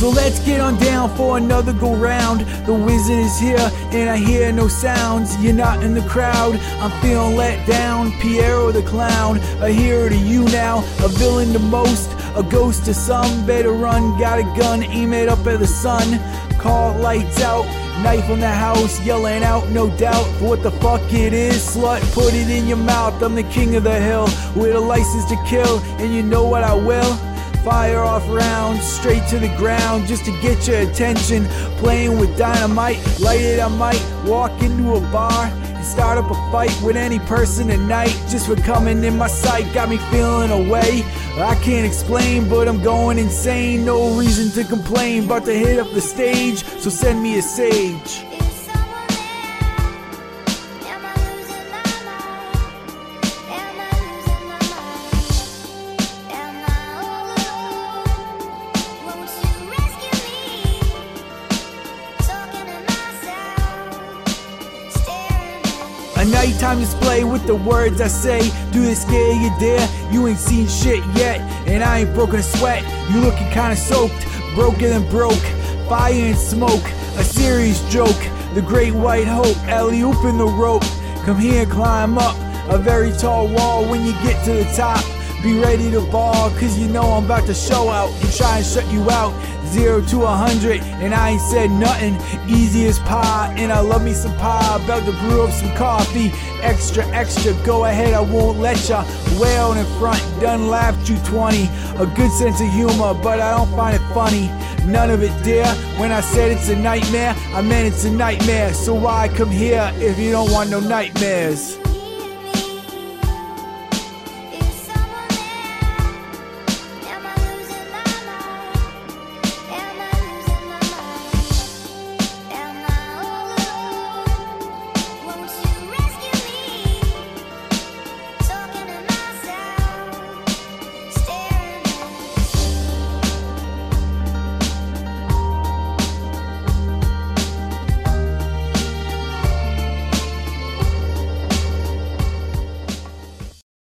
So let's get on down for another go round. The wizard is here, and I hear no sounds. You're not in the crowd, I'm feeling let down. Pierrot the clown, a hero to you now, a villain to most, a ghost to some. Better run, got a gun, aim it up at the sun. Call lights out, knife on the house, yelling out, no doubt. What the fuck it is, slut, put it in your mouth. I'm the king of the hill, with a license to kill, and you know what I will. Fire off rounds straight to the ground just to get your attention. Playing with dynamite, light it I might walk into a bar and start up a fight with any person tonight. Just for coming in my sight, got me feeling away. I can't explain, but I'm going insane. No reason to complain, about to hit up the stage, so send me a sage. A nighttime display with the words I say. Do they scare you, dear? You ain't seen shit yet, and I ain't broken a sweat. You looking kinda soaked, broken and broke. Fire and smoke, a serious joke. The great white hope, alley oop in the rope. Come here, climb up a very tall wall when you get to the top. Be ready to ball, cause you know I'm about to show out and try and shut you out. Zero to a hundred, and I ain't said nothing. Easy as pie, and I love me some pie. About to brew up some coffee. Extra, extra, go ahead, I won't let ya. Way out in front, done laughed you 20. A good sense of humor, but I don't find it funny. None of it, dear. When I said it's a nightmare, I meant it's a nightmare. So why come here if you don't want no nightmares?